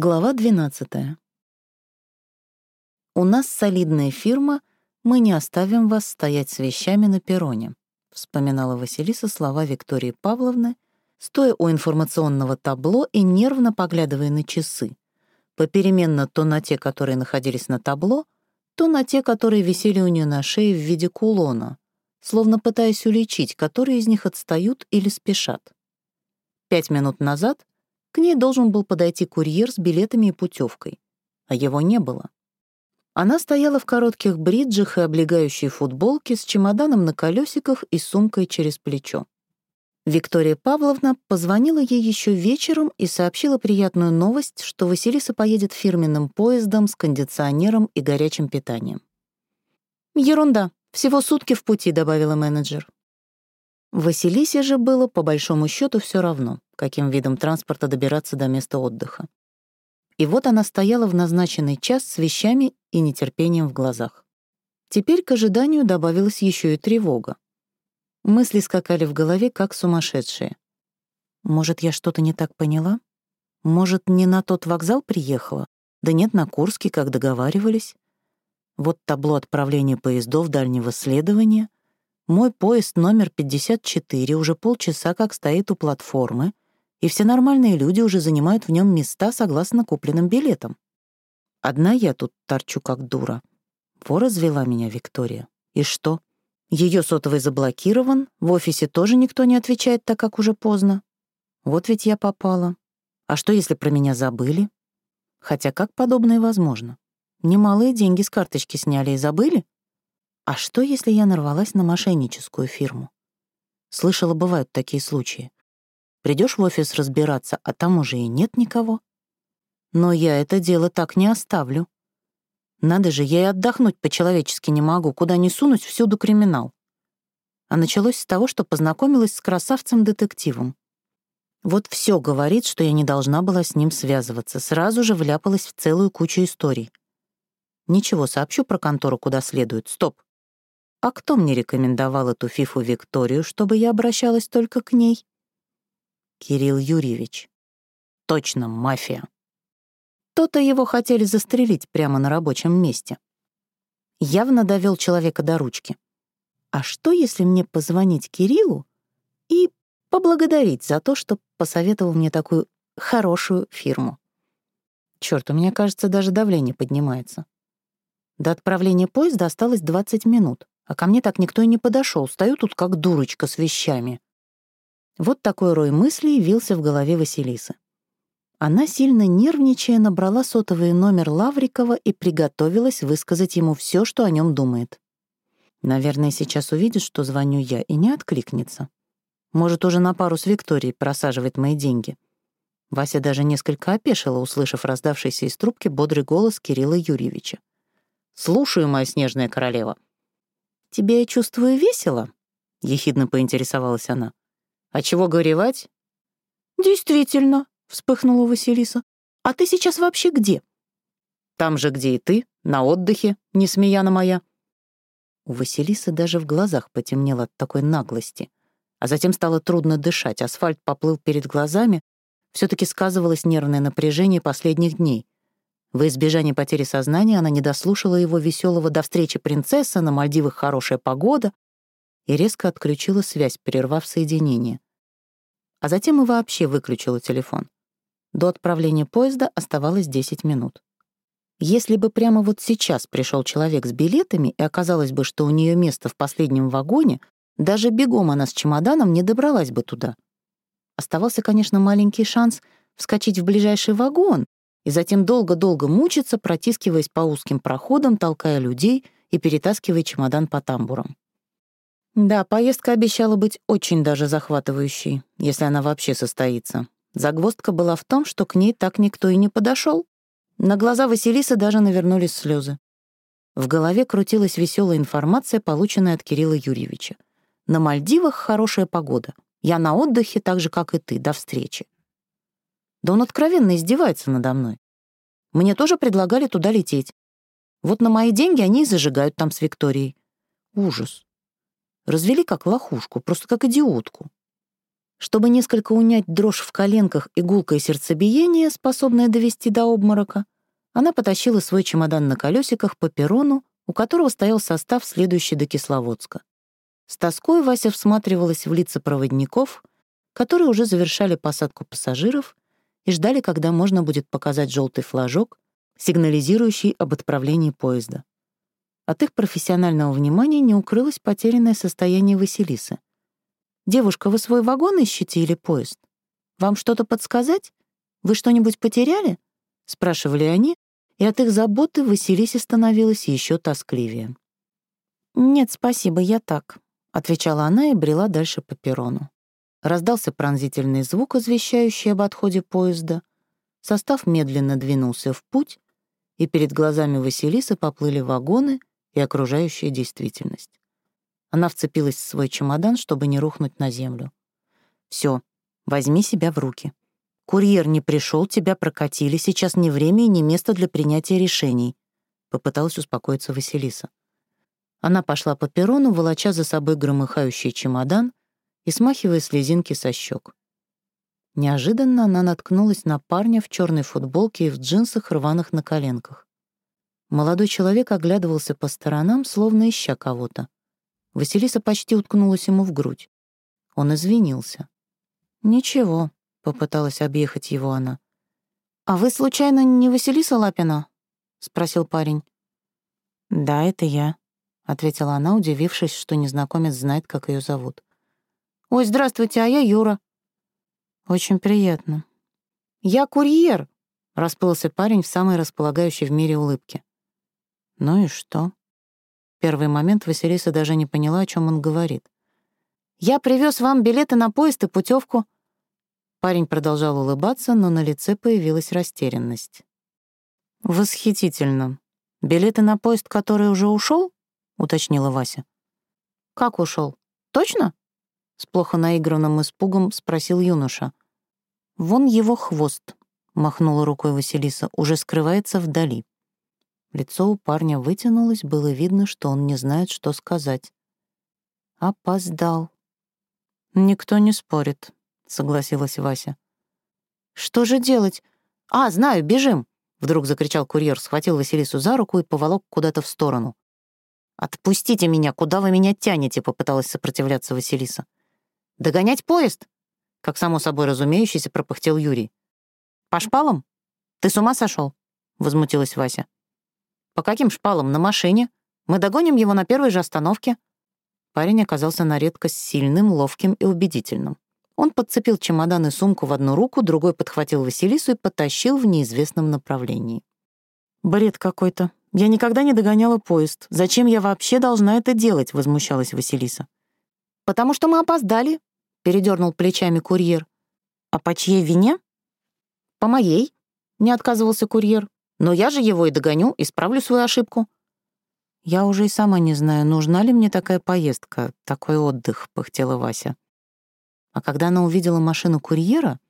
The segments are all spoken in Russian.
Глава 12. «У нас солидная фирма, мы не оставим вас стоять с вещами на перроне», вспоминала Василиса слова Виктории Павловны, стоя у информационного табло и нервно поглядывая на часы, попеременно то на те, которые находились на табло, то на те, которые висели у нее на шее в виде кулона, словно пытаясь уличить, которые из них отстают или спешат. Пять минут назад к ней должен был подойти курьер с билетами и путевкой, а его не было. Она стояла в коротких бриджах и облегающей футболке с чемоданом на колесиках и сумкой через плечо. Виктория Павловна позвонила ей еще вечером и сообщила приятную новость, что Василиса поедет фирменным поездом с кондиционером и горячим питанием. «Ерунда, всего сутки в пути», — добавила менеджер. Василисе же было, по большому счету, все равно, каким видом транспорта добираться до места отдыха. И вот она стояла в назначенный час с вещами и нетерпением в глазах. Теперь к ожиданию добавилась еще и тревога. Мысли скакали в голове, как сумасшедшие. Может, я что-то не так поняла? Может, не на тот вокзал приехала? Да нет, на Курский, как договаривались. Вот табло отправления поездов дальнего следования — мой поезд номер 54 уже полчаса как стоит у платформы, и все нормальные люди уже занимают в нем места согласно купленным билетам. Одна я тут торчу как дура. Во развела меня Виктория. И что? Ее сотовый заблокирован, в офисе тоже никто не отвечает, так как уже поздно. Вот ведь я попала. А что, если про меня забыли? Хотя как подобное возможно? Немалые деньги с карточки сняли и забыли? А что, если я нарвалась на мошенническую фирму? Слышала, бывают такие случаи. Придешь в офис разбираться, а там уже и нет никого. Но я это дело так не оставлю. Надо же, я и отдохнуть по-человечески не могу, куда ни сунуть, всюду криминал. А началось с того, что познакомилась с красавцем-детективом. Вот все говорит, что я не должна была с ним связываться, сразу же вляпалась в целую кучу историй. Ничего, сообщу про контору куда следует. Стоп. А кто мне рекомендовал эту фифу Викторию, чтобы я обращалась только к ней? Кирилл Юрьевич. Точно, мафия. То-то его хотели застрелить прямо на рабочем месте. Явно довел человека до ручки. А что, если мне позвонить Кириллу и поблагодарить за то, что посоветовал мне такую хорошую фирму? Черт, у меня, кажется, даже давление поднимается. До отправления поезда осталось 20 минут. А ко мне так никто и не подошел. Стою тут как дурочка с вещами. Вот такой рой мыслей явился в голове Василисы. Она, сильно нервничая, набрала сотовый номер Лаврикова и приготовилась высказать ему все, что о нем думает. Наверное, сейчас увидит, что звоню я, и не откликнется. Может, уже на пару с Викторией просаживает мои деньги. Вася даже несколько опешила, услышав раздавшийся из трубки бодрый голос Кирилла Юрьевича. «Слушаю, моя снежная королева», «Тебе, я чувствую, весело?» — ехидно поинтересовалась она. «А чего горевать?» «Действительно», — вспыхнула Василиса. «А ты сейчас вообще где?» «Там же, где и ты, на отдыхе, несмеяна моя». У Василисы даже в глазах потемнело от такой наглости. А затем стало трудно дышать, асфальт поплыл перед глазами, все таки сказывалось нервное напряжение последних дней — во избежание потери сознания она не дослушала его веселого «до встречи принцесса», «на Мальдивах хорошая погода» и резко отключила связь, прервав соединение. А затем и вообще выключила телефон. До отправления поезда оставалось 10 минут. Если бы прямо вот сейчас пришел человек с билетами и оказалось бы, что у нее место в последнем вагоне, даже бегом она с чемоданом не добралась бы туда. Оставался, конечно, маленький шанс вскочить в ближайший вагон и затем долго-долго мучиться, протискиваясь по узким проходам, толкая людей и перетаскивая чемодан по тамбурам. Да, поездка обещала быть очень даже захватывающей, если она вообще состоится. Загвоздка была в том, что к ней так никто и не подошел. На глаза Василисы даже навернулись слезы. В голове крутилась веселая информация, полученная от Кирилла Юрьевича. «На Мальдивах хорошая погода. Я на отдыхе, так же, как и ты. До встречи». Да он откровенно издевается надо мной. Мне тоже предлагали туда лететь. Вот на мои деньги они и зажигают там с Викторией. Ужас. Развели как лохушку, просто как идиотку. Чтобы несколько унять дрожь в коленках и гулкое сердцебиение, способное довести до обморока, она потащила свой чемодан на колесиках по перрону, у которого стоял состав, следующий до Кисловодска. С тоской Вася всматривалась в лица проводников, которые уже завершали посадку пассажиров и ждали, когда можно будет показать желтый флажок, сигнализирующий об отправлении поезда. От их профессионального внимания не укрылось потерянное состояние Василисы. «Девушка, вы свой вагон ищете или поезд? Вам что-то подсказать? Вы что-нибудь потеряли?» — спрашивали они, и от их заботы Василисе становилось еще тоскливее. «Нет, спасибо, я так», — отвечала она и брела дальше по перрону. Раздался пронзительный звук, извещающий об отходе поезда. Состав медленно двинулся в путь, и перед глазами Василисы поплыли вагоны и окружающая действительность. Она вцепилась в свой чемодан, чтобы не рухнуть на землю. Все, возьми себя в руки. Курьер не пришел, тебя прокатили, сейчас не время и не место для принятия решений», — попыталась успокоиться Василиса. Она пошла по перрону, волоча за собой громыхающий чемодан и смахивая слезинки со щек. Неожиданно она наткнулась на парня в черной футболке и в джинсах, рваных на коленках. Молодой человек оглядывался по сторонам, словно ища кого-то. Василиса почти уткнулась ему в грудь. Он извинился. «Ничего», — попыталась объехать его она. «А вы, случайно, не Василиса Лапина?» — спросил парень. «Да, это я», — ответила она, удивившись, что незнакомец знает, как ее зовут. «Ой, здравствуйте, а я Юра». «Очень приятно». «Я курьер», — расплылся парень в самой располагающей в мире улыбке. «Ну и что?» первый момент Василиса даже не поняла, о чем он говорит. «Я привез вам билеты на поезд и путевку. Парень продолжал улыбаться, но на лице появилась растерянность. «Восхитительно. Билеты на поезд, который уже ушел? уточнила Вася. «Как ушел? Точно?» — с плохо наигранным испугом спросил юноша. «Вон его хвост», — махнула рукой Василиса, — «уже скрывается вдали». Лицо у парня вытянулось, было видно, что он не знает, что сказать. «Опоздал». «Никто не спорит», — согласилась Вася. «Что же делать? А, знаю, бежим!» Вдруг закричал курьер, схватил Василису за руку и поволок куда-то в сторону. «Отпустите меня! Куда вы меня тянете?» — попыталась сопротивляться Василиса. «Догонять поезд!» — как само собой разумеющийся пропыхтел Юрий. «По шпалам? Ты с ума сошел? возмутилась Вася. «По каким шпалам? На машине. Мы догоним его на первой же остановке». Парень оказался на редкость сильным, ловким и убедительным. Он подцепил чемодан и сумку в одну руку, другой подхватил Василису и потащил в неизвестном направлении. «Бред какой-то. Я никогда не догоняла поезд. Зачем я вообще должна это делать?» — возмущалась Василиса. «Потому что мы опоздали», — передернул плечами курьер. «А по чьей вине?» «По моей», — не отказывался курьер. Но я же его и догоню, исправлю свою ошибку». «Я уже и сама не знаю, нужна ли мне такая поездка, такой отдых», — пыхтела Вася. А когда она увидела машину курьера,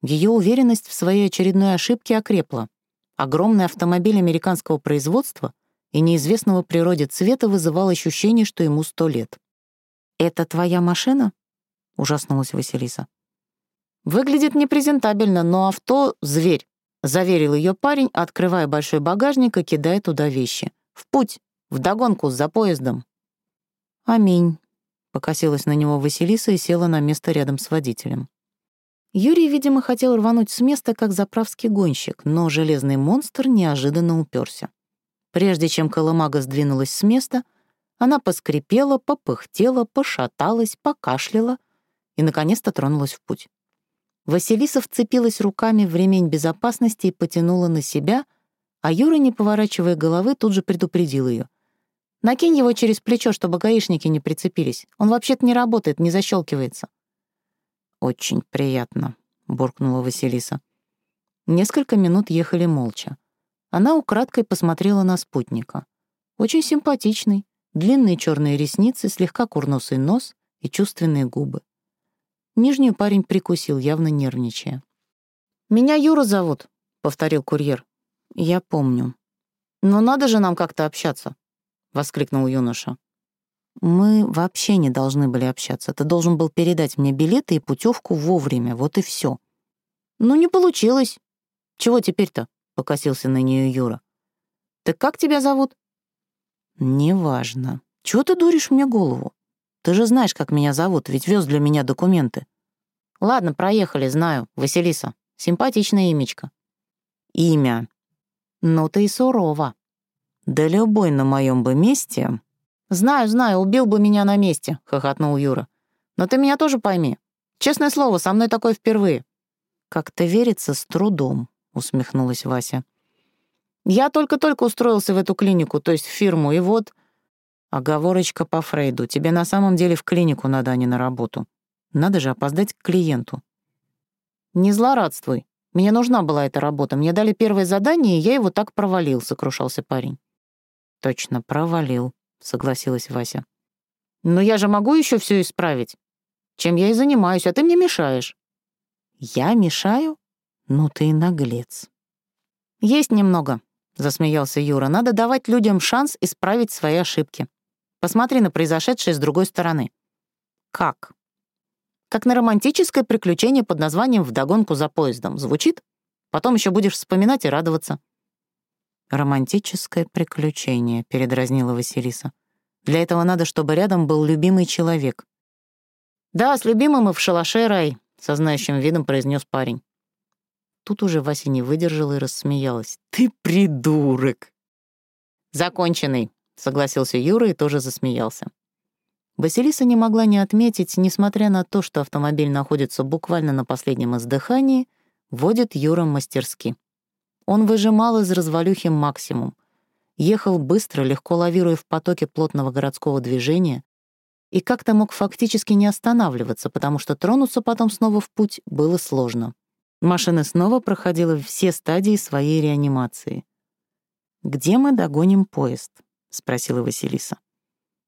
ее уверенность в своей очередной ошибке окрепла. Огромный автомобиль американского производства и неизвестного природе цвета вызывал ощущение, что ему сто лет. «Это твоя машина?» — ужаснулась Василиса. «Выглядит непрезентабельно, но авто — зверь. Заверил ее парень, открывая большой багажник и кидая туда вещи. «В путь! Вдогонку за поездом!» «Аминь», — покосилась на него Василиса и села на место рядом с водителем. Юрий, видимо, хотел рвануть с места, как заправский гонщик, но железный монстр неожиданно уперся. Прежде чем колымага сдвинулась с места, она поскрипела, попыхтела, пошаталась, покашляла и, наконец-то, тронулась в путь. Василиса вцепилась руками в ремень безопасности и потянула на себя, а Юра, не поворачивая головы, тут же предупредил ее. «Накинь его через плечо, чтобы гаишники не прицепились. Он вообще-то не работает, не защелкивается». «Очень приятно», — буркнула Василиса. Несколько минут ехали молча. Она украдкой посмотрела на спутника. Очень симпатичный, длинные черные ресницы, слегка курносый нос и чувственные губы. Нижнюю парень прикусил, явно нервничая. «Меня Юра зовут», — повторил курьер. «Я помню». «Но надо же нам как-то общаться», — воскликнул юноша. Мы вообще не должны были общаться. Ты должен был передать мне билеты и путевку вовремя, вот и все. Ну, не получилось. Чего теперь-то? Покосился на нее Юра. Так как тебя зовут? Неважно. Чего ты дуришь мне голову? Ты же знаешь, как меня зовут, ведь вез для меня документы. Ладно, проехали, знаю. Василиса. Симпатичное имечко. Имя. Ну ты и сурова. Да любой на моем бы месте «Знаю, знаю, убил бы меня на месте», — хохотнул Юра. «Но ты меня тоже пойми. Честное слово, со мной такое впервые». «Как-то верится с трудом», — усмехнулась Вася. «Я только-только устроился в эту клинику, то есть в фирму, и вот...» «Оговорочка по Фрейду. Тебе на самом деле в клинику надо, а не на работу. Надо же опоздать к клиенту». «Не злорадствуй. Мне нужна была эта работа. Мне дали первое задание, и я его так провалил», — сокрушался парень. «Точно, провалил», — согласилась Вася. «Но я же могу еще все исправить. Чем я и занимаюсь, а ты мне мешаешь». «Я мешаю? Ну ты наглец». «Есть немного», — засмеялся Юра. «Надо давать людям шанс исправить свои ошибки. Посмотри на произошедшее с другой стороны». «Как?» «Как на романтическое приключение под названием «Вдогонку за поездом». Звучит? Потом еще будешь вспоминать и радоваться». «Романтическое приключение», — передразнила Василиса. «Для этого надо, чтобы рядом был любимый человек». «Да, с любимым и в шалаше рай», — со знающим видом произнес парень. Тут уже Вася не выдержала и рассмеялась. «Ты придурок!» «Законченный», — согласился Юра и тоже засмеялся. Василиса не могла не отметить, несмотря на то, что автомобиль находится буквально на последнем издыхании, водит Юра мастерски. Он выжимал из развалюхи максимум. Ехал быстро, легко лавируя в потоке плотного городского движения, и как-то мог фактически не останавливаться, потому что тронуться потом снова в путь было сложно. Машина снова проходила все стадии своей реанимации. «Где мы догоним поезд?» — спросила Василиса.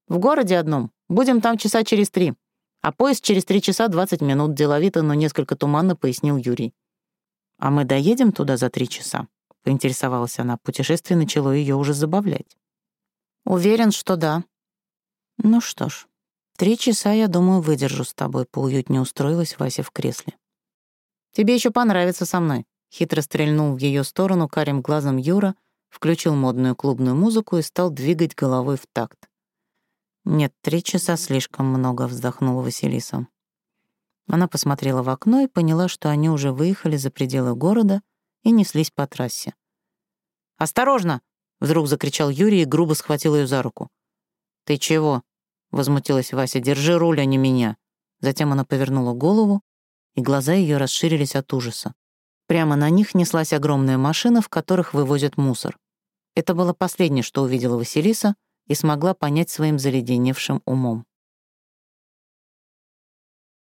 «В городе одном. Будем там часа через три. А поезд через три часа двадцать минут», — деловито, но несколько туманно пояснил Юрий. «А мы доедем туда за три часа?» — поинтересовалась она. Путешествие начало ее уже забавлять. «Уверен, что да». «Ну что ж, три часа, я думаю, выдержу с тобой», — поуютнее устроилась Вася в кресле. «Тебе еще понравится со мной», — хитро стрельнул в ее сторону карим глазом Юра, включил модную клубную музыку и стал двигать головой в такт. «Нет, три часа слишком много», — вздохнула Василиса. Она посмотрела в окно и поняла, что они уже выехали за пределы города и неслись по трассе. «Осторожно!» — вдруг закричал Юрий и грубо схватил ее за руку. «Ты чего?» — возмутилась Вася. «Держи руль, а не меня». Затем она повернула голову, и глаза ее расширились от ужаса. Прямо на них неслась огромная машина, в которых вывозят мусор. Это было последнее, что увидела Василиса и смогла понять своим заледеневшим умом.